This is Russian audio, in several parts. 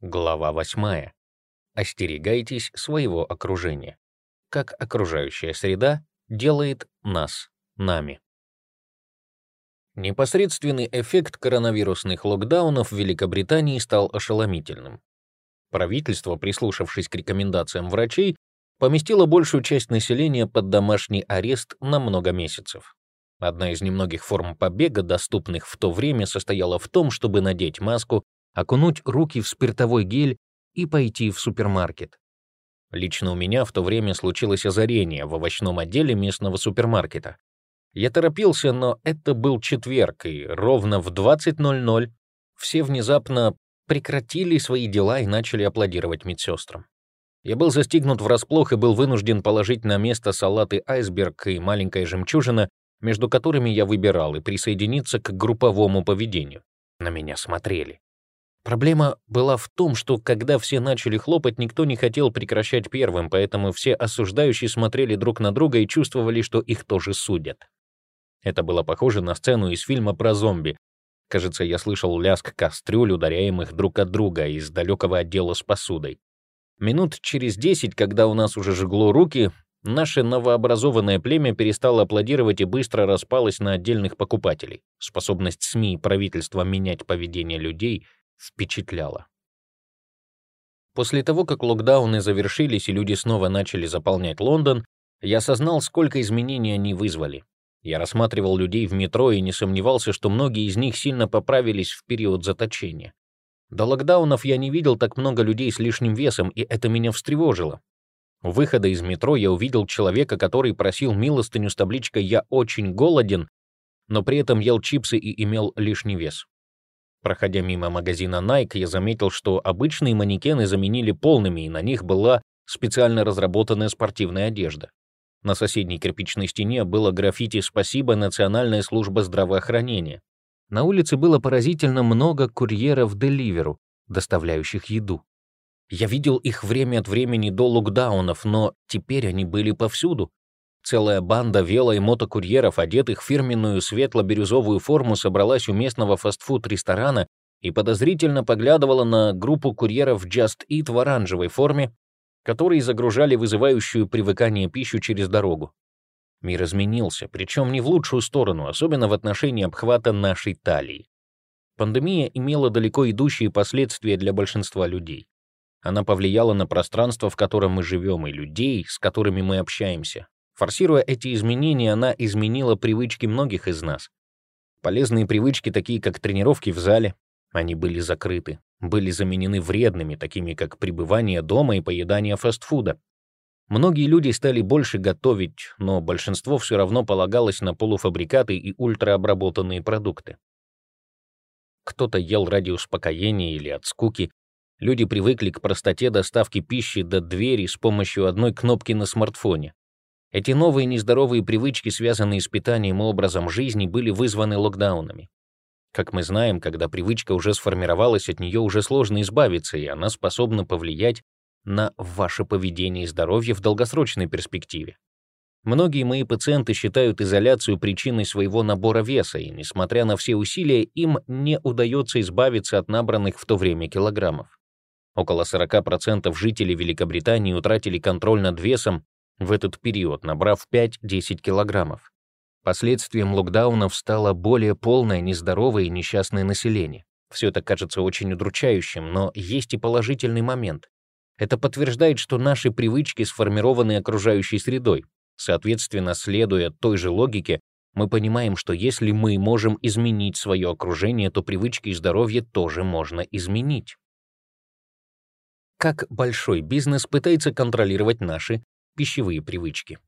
Глава 8. Остерегайтесь своего окружения. Как окружающая среда делает нас нами. Непосредственный эффект коронавирусных локдаунов в Великобритании стал ошеломительным. Правительство, прислушавшись к рекомендациям врачей, поместило большую часть населения под домашний арест на много месяцев. Одна из немногих форм побега, доступных в то время, состояла в том, чтобы надеть маску окунуть руки в спиртовой гель и пойти в супермаркет. Лично у меня в то время случилось озарение в овощном отделе местного супермаркета. Я торопился, но это был четверг, и ровно в 20.00 все внезапно прекратили свои дела и начали аплодировать медсестрам. Я был застигнут врасплох и был вынужден положить на место салаты айсберг и маленькая жемчужина, между которыми я выбирал, и присоединиться к групповому поведению. На меня смотрели. Проблема была в том, что когда все начали хлопать, никто не хотел прекращать первым, поэтому все осуждающие смотрели друг на друга и чувствовали, что их тоже судят. Это было похоже на сцену из фильма про зомби. Кажется, я слышал лязг кастрюль, ударяемых друг от друга из далекого отдела с посудой. Минут через десять, когда у нас уже жгло руки, наше новообразованное племя перестало аплодировать и быстро распалось на отдельных покупателей. Способность СМИ и правительства менять поведение людей — впечатляло. После того, как локдауны завершились и люди снова начали заполнять Лондон, я осознал, сколько изменений они вызвали. Я рассматривал людей в метро и не сомневался, что многие из них сильно поправились в период заточения. До локдаунов я не видел так много людей с лишним весом, и это меня встревожило. У выхода из метро я увидел человека, который просил милостыню с табличкой «Я очень голоден», но при этом ел чипсы и имел лишний вес. Проходя мимо магазина Nike, я заметил, что обычные манекены заменили полными, и на них была специально разработанная спортивная одежда. На соседней кирпичной стене было граффити «Спасибо, Национальная служба здравоохранения». На улице было поразительно много курьеров Деливеру, доставляющих еду. Я видел их время от времени до локдаунов, но теперь они были повсюду. Целая банда вело- и мотокурьеров, одетых в фирменную светло-бирюзовую форму, собралась у местного фастфуд-ресторана и подозрительно поглядывала на группу курьеров Just Eat в оранжевой форме, которые загружали вызывающую привыкание пищу через дорогу. Мир изменился, причем не в лучшую сторону, особенно в отношении обхвата нашей талии. Пандемия имела далеко идущие последствия для большинства людей. Она повлияла на пространство, в котором мы живем, и людей, с которыми мы общаемся. Форсируя эти изменения, она изменила привычки многих из нас. Полезные привычки, такие как тренировки в зале, они были закрыты, были заменены вредными, такими как пребывание дома и поедание фастфуда. Многие люди стали больше готовить, но большинство все равно полагалось на полуфабрикаты и ультраобработанные продукты. Кто-то ел ради успокоения или от скуки. Люди привыкли к простоте доставки пищи до двери с помощью одной кнопки на смартфоне. Эти новые нездоровые привычки, связанные с питанием и образом жизни, были вызваны локдаунами. Как мы знаем, когда привычка уже сформировалась, от нее уже сложно избавиться, и она способна повлиять на ваше поведение и здоровье в долгосрочной перспективе. Многие мои пациенты считают изоляцию причиной своего набора веса, и, несмотря на все усилия, им не удается избавиться от набранных в то время килограммов. Около 40% жителей Великобритании утратили контроль над весом в этот период, набрав 5-10 килограммов. Последствием локдаунов стало более полное, нездоровое и несчастное население. Все это кажется очень удручающим, но есть и положительный момент. Это подтверждает, что наши привычки сформированы окружающей средой. Соответственно, следуя той же логике, мы понимаем, что если мы можем изменить свое окружение, то привычки и здоровье тоже можно изменить. Как большой бизнес пытается контролировать наши пищевые привычки.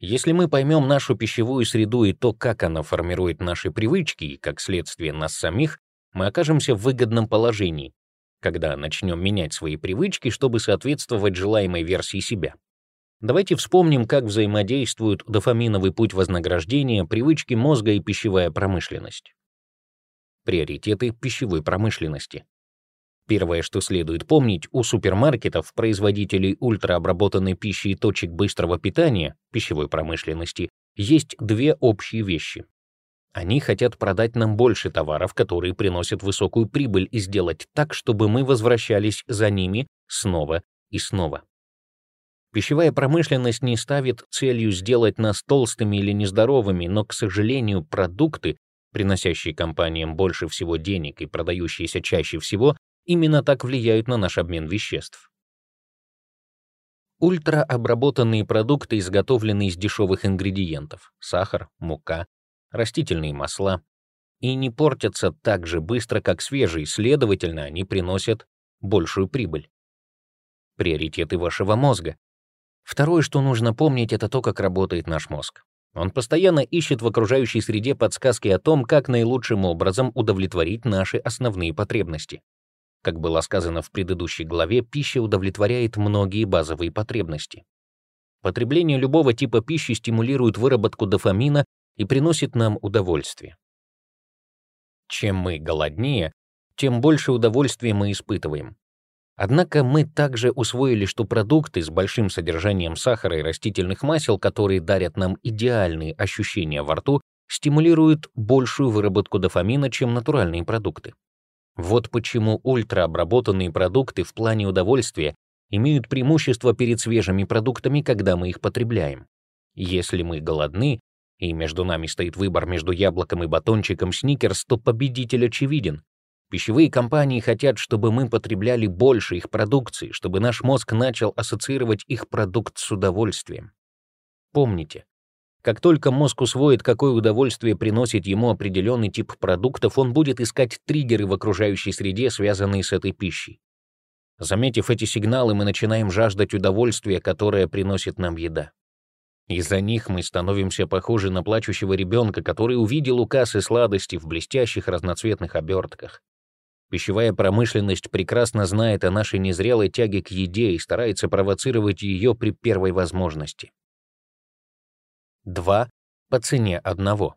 Если мы поймем нашу пищевую среду и то, как она формирует наши привычки и, как следствие, нас самих, мы окажемся в выгодном положении, когда начнем менять свои привычки, чтобы соответствовать желаемой версии себя. Давайте вспомним, как взаимодействуют дофаминовый путь вознаграждения, привычки мозга и пищевая промышленность. Приоритеты пищевой промышленности. Первое, что следует помнить, у супермаркетов, производителей ультраобработанной пищи и точек быстрого питания, пищевой промышленности, есть две общие вещи. Они хотят продать нам больше товаров, которые приносят высокую прибыль, и сделать так, чтобы мы возвращались за ними снова и снова. Пищевая промышленность не ставит целью сделать нас толстыми или нездоровыми, но, к сожалению, продукты, приносящие компаниям больше всего денег и продающиеся чаще всего, именно так влияют на наш обмен веществ. Ультраобработанные продукты изготовлены из дешевых ингредиентов — сахар, мука, растительные масла — и не портятся так же быстро, как свежие, следовательно, они приносят большую прибыль. Приоритеты вашего мозга. Второе, что нужно помнить, это то, как работает наш мозг. Он постоянно ищет в окружающей среде подсказки о том, как наилучшим образом удовлетворить наши основные потребности. Как было сказано в предыдущей главе, пища удовлетворяет многие базовые потребности. Потребление любого типа пищи стимулирует выработку дофамина и приносит нам удовольствие. Чем мы голоднее, тем больше удовольствия мы испытываем. Однако мы также усвоили, что продукты с большим содержанием сахара и растительных масел, которые дарят нам идеальные ощущения во рту, стимулируют большую выработку дофамина, чем натуральные продукты. Вот почему ультраобработанные продукты в плане удовольствия имеют преимущество перед свежими продуктами, когда мы их потребляем. Если мы голодны, и между нами стоит выбор между яблоком и батончиком Сникерс, то победитель очевиден. Пищевые компании хотят, чтобы мы потребляли больше их продукции, чтобы наш мозг начал ассоциировать их продукт с удовольствием. Помните, как только мозг усвоит, какое удовольствие приносит ему определенный тип продуктов, он будет искать триггеры в окружающей среде, связанные с этой пищей. Заметив эти сигналы, мы начинаем жаждать удовольствия, которое приносит нам еда. Из-за них мы становимся похожи на плачущего ребенка, который увидел у кассы сладости в блестящих разноцветных обертках. Пищевая промышленность прекрасно знает о нашей незрелой тяге к еде и старается провоцировать ее при первой возможности. Два по цене одного.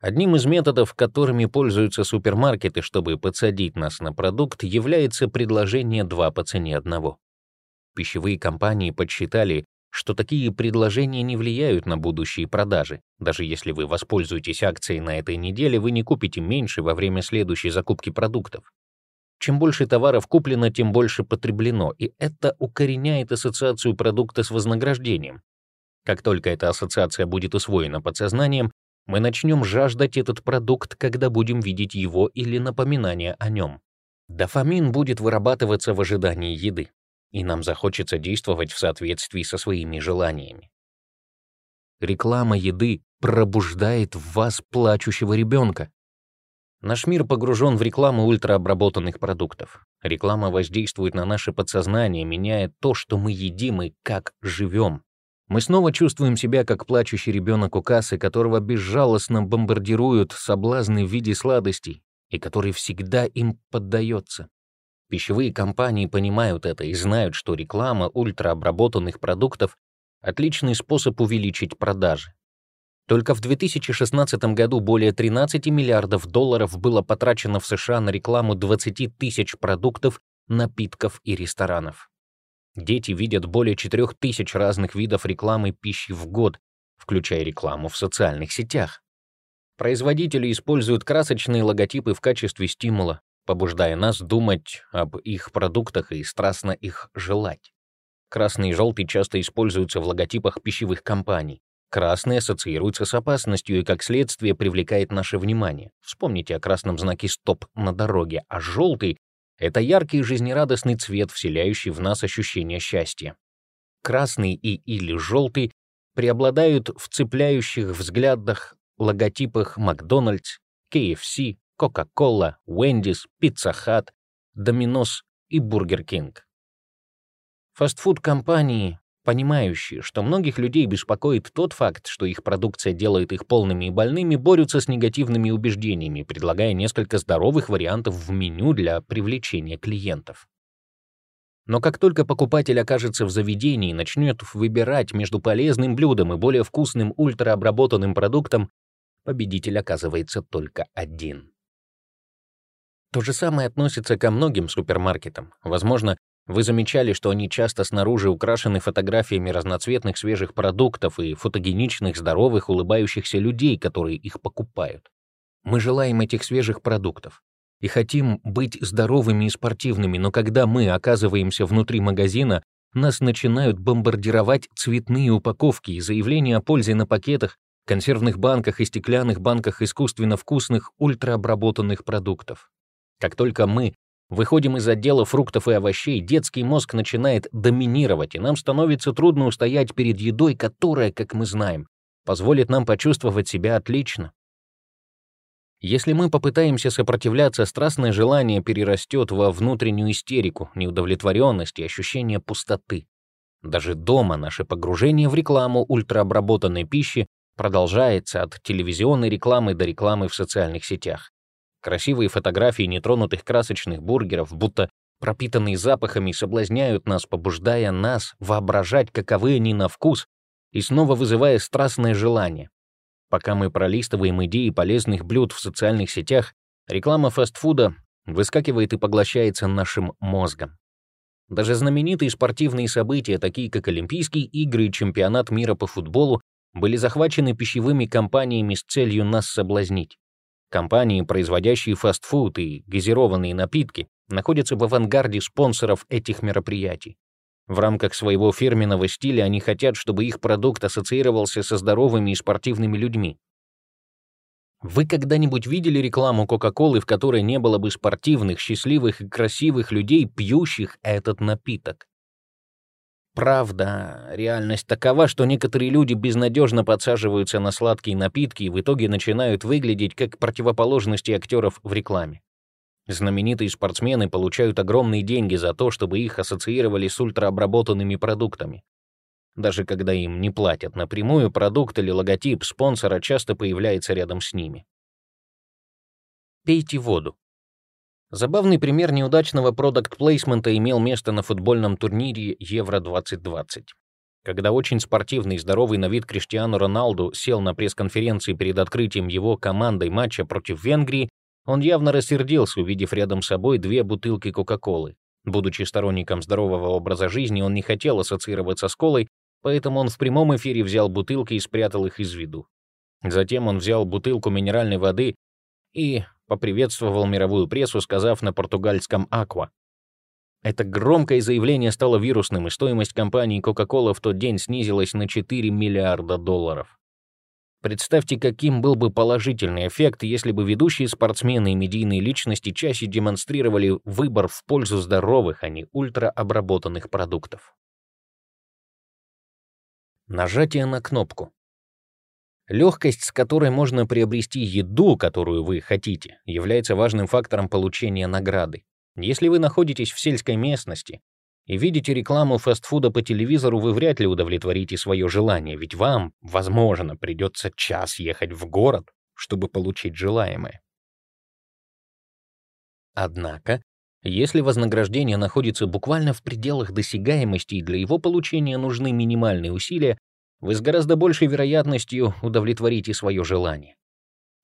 Одним из методов, которыми пользуются супермаркеты, чтобы подсадить нас на продукт, является предложение два по цене одного. Пищевые компании подсчитали, что такие предложения не влияют на будущие продажи. Даже если вы воспользуетесь акцией на этой неделе, вы не купите меньше во время следующей закупки продуктов. Чем больше товаров куплено, тем больше потреблено, и это укореняет ассоциацию продукта с вознаграждением. Как только эта ассоциация будет усвоена подсознанием, мы начнем жаждать этот продукт, когда будем видеть его или напоминание о нем. Дофамин будет вырабатываться в ожидании еды и нам захочется действовать в соответствии со своими желаниями. Реклама еды пробуждает в вас плачущего ребенка. Наш мир погружен в рекламу ультраобработанных продуктов. Реклама воздействует на наше подсознание, меняя то, что мы едим и как живем. Мы снова чувствуем себя как плачущий ребенок у кассы, которого безжалостно бомбардируют соблазны в виде сладостей, и который всегда им поддается. Пищевые компании понимают это и знают, что реклама ультраобработанных продуктов — отличный способ увеличить продажи. Только в 2016 году более 13 миллиардов долларов было потрачено в США на рекламу 20 тысяч продуктов, напитков и ресторанов. Дети видят более 4 тысяч разных видов рекламы пищи в год, включая рекламу в социальных сетях. Производители используют красочные логотипы в качестве стимула, побуждая нас думать об их продуктах и страстно их желать. Красный и желтый часто используются в логотипах пищевых компаний. Красный ассоциируется с опасностью и, как следствие, привлекает наше внимание. Вспомните о красном знаке «Стоп» на дороге, а желтый — это яркий жизнерадостный цвет, вселяющий в нас ощущение счастья. Красный и или желтый преобладают в цепляющих взглядах логотипах Макдональдс, KFC, Coca-Cola, Wendy's, Pizza Hut, Domino's и Burger King. Фастфуд-компании, понимающие, что многих людей беспокоит тот факт, что их продукция делает их полными и больными, борются с негативными убеждениями, предлагая несколько здоровых вариантов в меню для привлечения клиентов. Но как только покупатель окажется в заведении и начнет выбирать между полезным блюдом и более вкусным ультраобработанным продуктом, победитель оказывается только один. То же самое относится ко многим супермаркетам. Возможно, Вы замечали, что они часто снаружи украшены фотографиями разноцветных свежих продуктов и фотогеничных, здоровых, улыбающихся людей, которые их покупают. Мы желаем этих свежих продуктов и хотим быть здоровыми и спортивными, но когда мы оказываемся внутри магазина, нас начинают бомбардировать цветные упаковки и заявления о пользе на пакетах, консервных банках и стеклянных банках искусственно вкусных ультраобработанных продуктов. Как только мы Выходим из отдела фруктов и овощей, детский мозг начинает доминировать, и нам становится трудно устоять перед едой, которая, как мы знаем, позволит нам почувствовать себя отлично. Если мы попытаемся сопротивляться, страстное желание перерастет во внутреннюю истерику, неудовлетворенность и ощущение пустоты. Даже дома наше погружение в рекламу ультраобработанной пищи продолжается от телевизионной рекламы до рекламы в социальных сетях. Красивые фотографии нетронутых красочных бургеров, будто пропитанные запахами, соблазняют нас, побуждая нас воображать, каковы они на вкус, и снова вызывая страстное желание. Пока мы пролистываем идеи полезных блюд в социальных сетях, реклама фастфуда выскакивает и поглощается нашим мозгом. Даже знаменитые спортивные события, такие как Олимпийские игры и чемпионат мира по футболу, были захвачены пищевыми компаниями с целью нас соблазнить. Компании, производящие фастфуд и газированные напитки, находятся в авангарде спонсоров этих мероприятий. В рамках своего фирменного стиля они хотят, чтобы их продукт ассоциировался со здоровыми и спортивными людьми. Вы когда-нибудь видели рекламу Кока-Колы, в которой не было бы спортивных, счастливых и красивых людей, пьющих этот напиток? Правда, реальность такова, что некоторые люди безнадежно подсаживаются на сладкие напитки и в итоге начинают выглядеть как противоположности актеров в рекламе. Знаменитые спортсмены получают огромные деньги за то, чтобы их ассоциировали с ультраобработанными продуктами. Даже когда им не платят напрямую, продукт или логотип спонсора часто появляется рядом с ними. Пейте воду. Забавный пример неудачного продакт-плейсмента имел место на футбольном турнире Евро-2020. Когда очень спортивный и здоровый на вид Криштиану Роналду сел на пресс-конференции перед открытием его командой матча против Венгрии, он явно рассердился, увидев рядом с собой две бутылки Кока-Колы. Будучи сторонником здорового образа жизни, он не хотел ассоциироваться с колой, поэтому он в прямом эфире взял бутылки и спрятал их из виду. Затем он взял бутылку минеральной воды и поприветствовал мировую прессу, сказав на португальском «Аква». Это громкое заявление стало вирусным, и стоимость компании Coca-Cola в тот день снизилась на 4 миллиарда долларов. Представьте, каким был бы положительный эффект, если бы ведущие спортсмены и медийные личности чаще демонстрировали выбор в пользу здоровых, а не ультраобработанных продуктов. Нажатие на кнопку. Легкость, с которой можно приобрести еду, которую вы хотите, является важным фактором получения награды. Если вы находитесь в сельской местности и видите рекламу фастфуда по телевизору, вы вряд ли удовлетворите свое желание, ведь вам, возможно, придется час ехать в город, чтобы получить желаемое. Однако, если вознаграждение находится буквально в пределах досягаемости и для его получения нужны минимальные усилия, вы с гораздо большей вероятностью удовлетворите свое желание.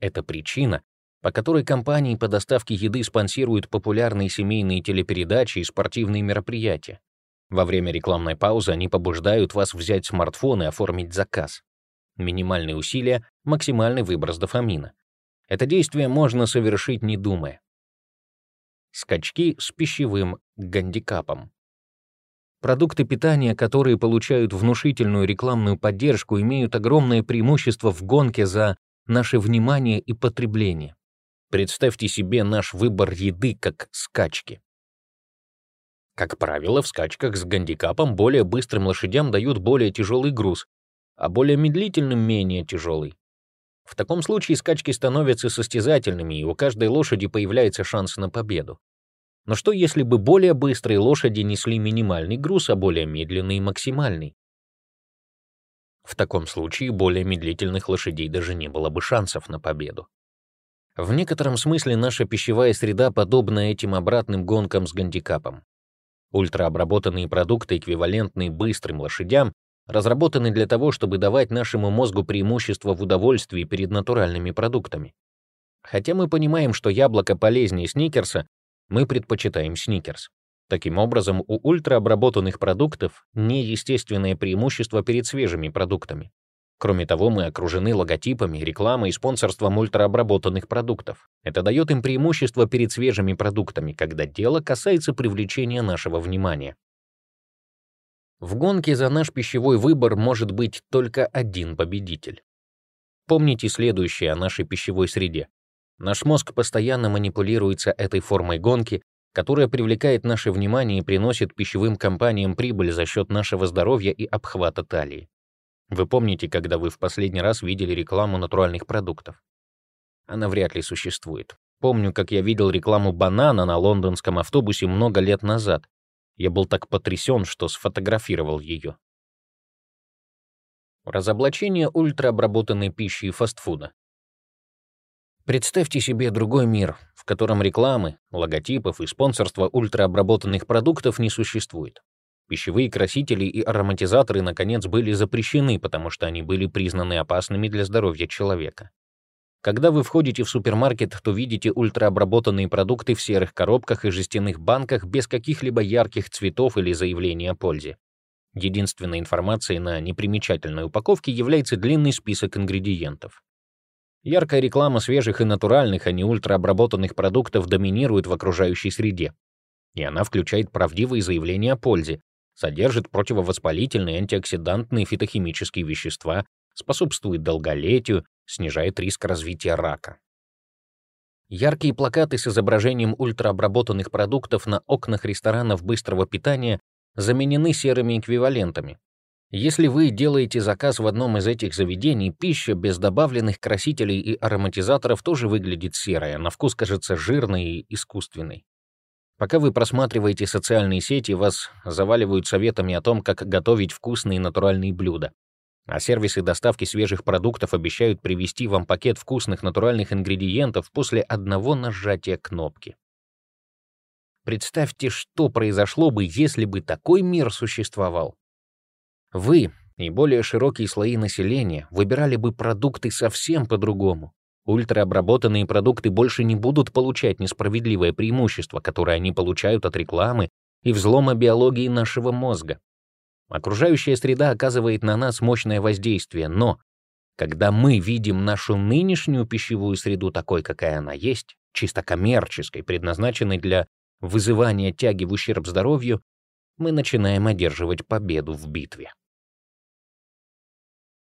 Это причина, по которой компании по доставке еды спонсируют популярные семейные телепередачи и спортивные мероприятия. Во время рекламной паузы они побуждают вас взять смартфон и оформить заказ. Минимальные усилия — максимальный выброс дофамина. Это действие можно совершить не думая. Скачки с пищевым гандикапом. Продукты питания, которые получают внушительную рекламную поддержку, имеют огромное преимущество в гонке за наше внимание и потребление. Представьте себе наш выбор еды как скачки. Как правило, в скачках с гандикапом более быстрым лошадям дают более тяжелый груз, а более медлительным — менее тяжелый. В таком случае скачки становятся состязательными, и у каждой лошади появляется шанс на победу. Но что если бы более быстрые лошади несли минимальный груз, а более медленные — максимальный? В таком случае более медлительных лошадей даже не было бы шансов на победу. В некотором смысле наша пищевая среда подобна этим обратным гонкам с гандикапом. Ультраобработанные продукты, эквивалентные быстрым лошадям, разработаны для того, чтобы давать нашему мозгу преимущество в удовольствии перед натуральными продуктами. Хотя мы понимаем, что яблоко полезнее сникерса, мы предпочитаем сникерс. Таким образом, у ультраобработанных продуктов неестественное преимущество перед свежими продуктами. Кроме того, мы окружены логотипами, рекламой и спонсорством ультраобработанных продуктов. Это дает им преимущество перед свежими продуктами, когда дело касается привлечения нашего внимания. В гонке за наш пищевой выбор может быть только один победитель. Помните следующее о нашей пищевой среде. Наш мозг постоянно манипулируется этой формой гонки, которая привлекает наше внимание и приносит пищевым компаниям прибыль за счет нашего здоровья и обхвата талии. Вы помните, когда вы в последний раз видели рекламу натуральных продуктов? Она вряд ли существует. Помню, как я видел рекламу банана на лондонском автобусе много лет назад. Я был так потрясен, что сфотографировал ее. Разоблачение ультраобработанной пищи и фастфуда. Представьте себе другой мир, в котором рекламы, логотипов и спонсорства ультраобработанных продуктов не существует. Пищевые красители и ароматизаторы, наконец, были запрещены, потому что они были признаны опасными для здоровья человека. Когда вы входите в супермаркет, то видите ультраобработанные продукты в серых коробках и жестяных банках без каких-либо ярких цветов или заявлений о пользе. Единственной информацией на непримечательной упаковке является длинный список ингредиентов. Яркая реклама свежих и натуральных, а не ультраобработанных продуктов доминирует в окружающей среде. И она включает правдивые заявления о пользе, содержит противовоспалительные, антиоксидантные фитохимические вещества, способствует долголетию, снижает риск развития рака. Яркие плакаты с изображением ультраобработанных продуктов на окнах ресторанов быстрого питания заменены серыми эквивалентами, если вы делаете заказ в одном из этих заведений, пища без добавленных красителей и ароматизаторов тоже выглядит серой, а на вкус кажется жирной и искусственной. Пока вы просматриваете социальные сети, вас заваливают советами о том, как готовить вкусные натуральные блюда. А сервисы доставки свежих продуктов обещают привезти вам пакет вкусных натуральных ингредиентов после одного нажатия кнопки. Представьте, что произошло бы, если бы такой мир существовал. Вы и более широкие слои населения выбирали бы продукты совсем по-другому. Ультраобработанные продукты больше не будут получать несправедливое преимущество, которое они получают от рекламы и взлома биологии нашего мозга. Окружающая среда оказывает на нас мощное воздействие, но когда мы видим нашу нынешнюю пищевую среду такой, какая она есть, чисто коммерческой, предназначенной для вызывания тяги в ущерб здоровью, мы начинаем одерживать победу в битве.